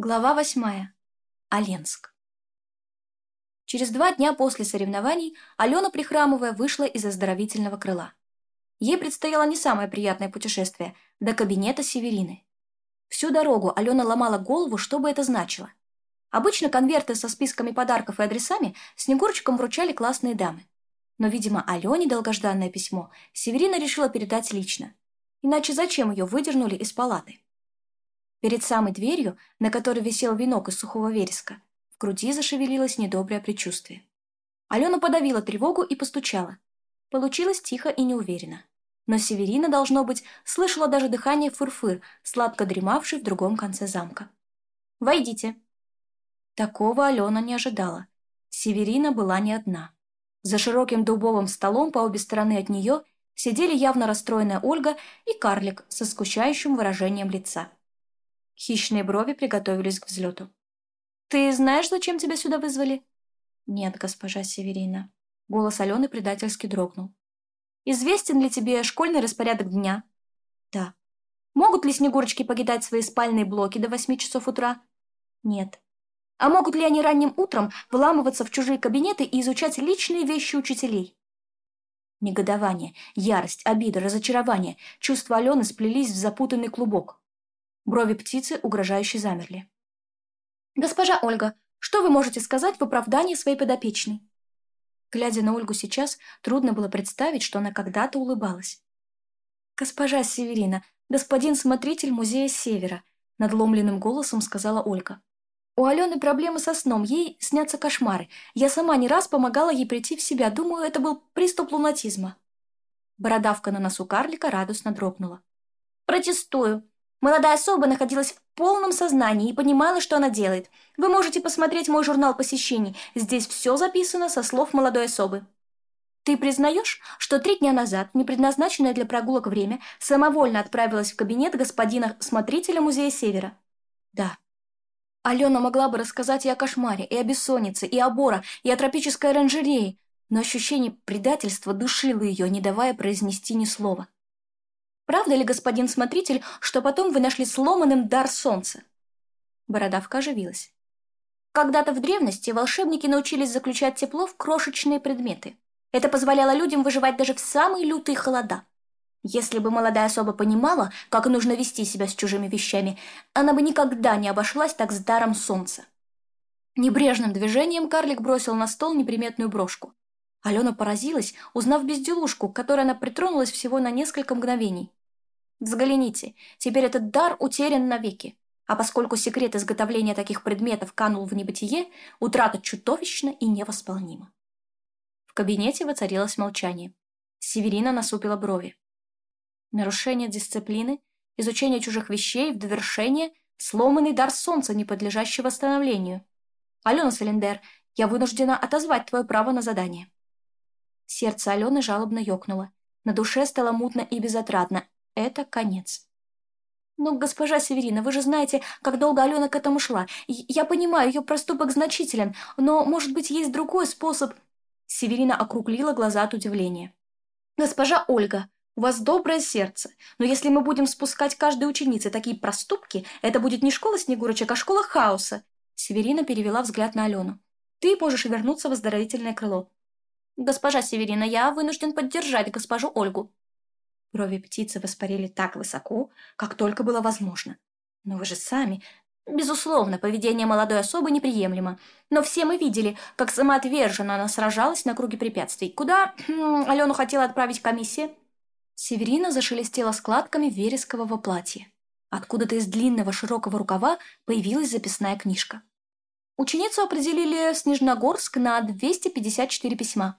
Глава восьмая. Оленск. Через два дня после соревнований Алена, прихрамывая, вышла из оздоровительного крыла. Ей предстояло не самое приятное путешествие – до кабинета Северины. Всю дорогу Алена ломала голову, что бы это значило. Обычно конверты со списками подарков и адресами Снегурочкам вручали классные дамы. Но, видимо, Алене долгожданное письмо Северина решила передать лично. Иначе зачем ее выдернули из палаты? Перед самой дверью, на которой висел венок из сухого вереска, в груди зашевелилось недоброе предчувствие. Алена подавила тревогу и постучала. Получилось тихо и неуверенно. Но Северина, должно быть, слышала даже дыхание фырфыр, сладко дремавший в другом конце замка. «Войдите!» Такого Алена не ожидала. Северина была не одна. За широким дубовым столом по обе стороны от нее сидели явно расстроенная Ольга и карлик со скучающим выражением лица – Хищные брови приготовились к взлету. «Ты знаешь, зачем тебя сюда вызвали?» «Нет, госпожа Северина». Голос Алены предательски дрогнул. «Известен ли тебе школьный распорядок дня?» «Да». «Могут ли снегурочки покидать свои спальные блоки до восьми часов утра?» «Нет». «А могут ли они ранним утром вламываться в чужие кабинеты и изучать личные вещи учителей?» Негодование, ярость, обида, разочарование, чувства Алены сплелись в запутанный клубок. Брови птицы угрожающе замерли. «Госпожа Ольга, что вы можете сказать в оправдании своей подопечной?» Глядя на Ольгу сейчас, трудно было представить, что она когда-то улыбалась. «Госпожа Северина, господин смотритель музея Севера», — надломленным голосом сказала Ольга. «У Алены проблемы со сном, ей снятся кошмары. Я сама не раз помогала ей прийти в себя, думаю, это был приступ лунатизма». Бородавка на носу карлика радостно дрогнула. «Протестую. Молодая особа находилась в полном сознании и понимала, что она делает. Вы можете посмотреть мой журнал посещений. Здесь все записано со слов молодой особы. Ты признаешь, что три дня назад, непредназначенное для прогулок время, самовольно отправилась в кабинет господина смотрителя Музея Севера? Да. Алена могла бы рассказать и о кошмаре, и о бессоннице, и о Бора, и о тропической оранжерее, но ощущение предательства душило ее, не давая произнести ни слова. Правда ли, господин смотритель, что потом вы нашли сломанным дар солнца?» Бородавка оживилась. Когда-то в древности волшебники научились заключать тепло в крошечные предметы. Это позволяло людям выживать даже в самые лютые холода. Если бы молодая особа понимала, как нужно вести себя с чужими вещами, она бы никогда не обошлась так с даром солнца. Небрежным движением карлик бросил на стол неприметную брошку. Алена поразилась, узнав безделушку, которой она притронулась всего на несколько мгновений. Взгляните, теперь этот дар утерян навеки. А поскольку секрет изготовления таких предметов канул в небытие, утрата чудовищна и невосполнима. В кабинете воцарилось молчание. Северина насупила брови. Нарушение дисциплины, изучение чужих вещей, в довершение – сломанный дар солнца, не подлежащий восстановлению. Алена Салендер, я вынуждена отозвать твое право на задание. Сердце Алены жалобно ёкнуло. На душе стало мутно и безотрадно, это конец. «Ну, госпожа Северина, вы же знаете, как долго Алена к этому шла. Я понимаю, ее проступок значителен, но, может быть, есть другой способ...» Северина округлила глаза от удивления. «Госпожа Ольга, у вас доброе сердце, но если мы будем спускать каждой ученице такие проступки, это будет не школа Снегурочек, а школа хаоса!» Северина перевела взгляд на Алену. «Ты можешь вернуться в оздоровительное крыло». «Госпожа Северина, я вынужден поддержать госпожу Ольгу», Брови птицы воспарили так высоко, как только было возможно. Но вы же сами... Безусловно, поведение молодой особы неприемлемо. Но все мы видели, как самоотверженно она сражалась на круге препятствий. Куда хм, Алену хотела отправить комиссия? Северина зашелестела складками верескового платья. Откуда-то из длинного широкого рукава появилась записная книжка. Ученицу определили в Снежногорск на 254 письма.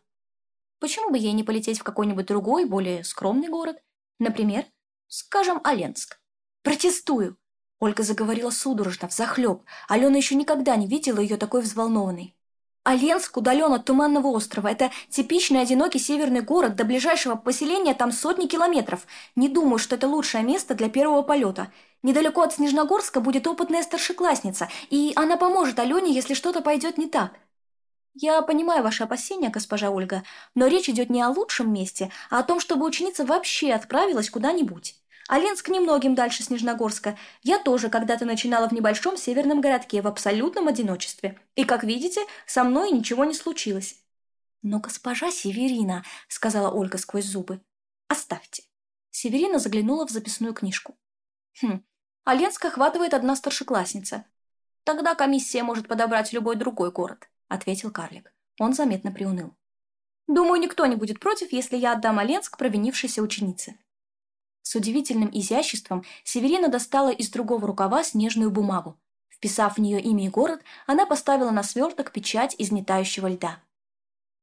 Почему бы ей не полететь в какой-нибудь другой, более скромный город? Например, скажем, Оленск. Протестую! Ольга заговорила судорожно, взахлеб. Алена еще никогда не видела ее такой взволнованной. Оленск удален от Туманного острова. Это типичный одинокий северный город. До ближайшего поселения там сотни километров. Не думаю, что это лучшее место для первого полета. Недалеко от Снежногорска будет опытная старшеклассница, и она поможет Алене, если что-то пойдет не так. Я понимаю ваши опасения, госпожа Ольга, но речь идет не о лучшем месте, а о том, чтобы ученица вообще отправилась куда-нибудь. Оленск немногим дальше Снежногорска. Я тоже когда-то начинала в небольшом северном городке в абсолютном одиночестве. И, как видите, со мной ничего не случилось. «Но госпожа Северина», — сказала Ольга сквозь зубы, — «оставьте». Северина заглянула в записную книжку. «Хм, Оленск охватывает одна старшеклассница. Тогда комиссия может подобрать любой другой город». — ответил карлик. Он заметно приуныл. «Думаю, никто не будет против, если я отдам Оленск провинившейся ученице». С удивительным изяществом Северина достала из другого рукава снежную бумагу. Вписав в нее имя и город, она поставила на сверток печать из нетающего льда.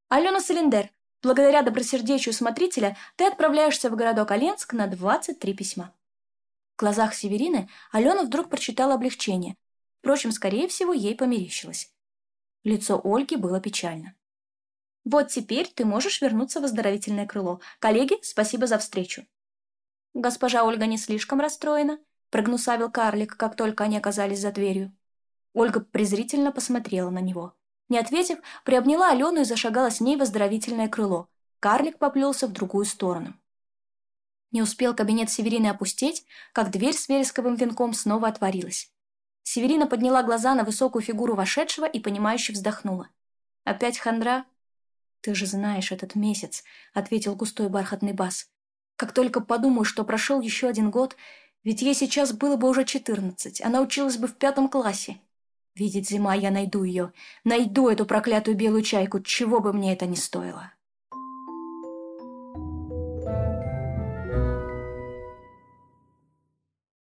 «Алена Салендер, благодаря добросердечию смотрителя ты отправляешься в городок Оленск на 23 письма». В глазах Северины Алена вдруг прочитала облегчение. Впрочем, скорее всего, ей померещилось. Лицо Ольги было печально. «Вот теперь ты можешь вернуться в оздоровительное крыло. Коллеги, спасибо за встречу». Госпожа Ольга не слишком расстроена, прогнусавил карлик, как только они оказались за дверью. Ольга презрительно посмотрела на него. Не ответив, приобняла Алену и зашагала с ней в оздоровительное крыло. Карлик поплелся в другую сторону. Не успел кабинет Северины опустеть, как дверь с вересковым венком снова отворилась. Северина подняла глаза на высокую фигуру вошедшего и, понимающе вздохнула. «Опять хандра?» «Ты же знаешь этот месяц», — ответил густой бархатный бас. «Как только подумаю, что прошел еще один год, ведь ей сейчас было бы уже четырнадцать, она училась бы в пятом классе. Видит зима, я найду ее, найду эту проклятую белую чайку, чего бы мне это ни стоило».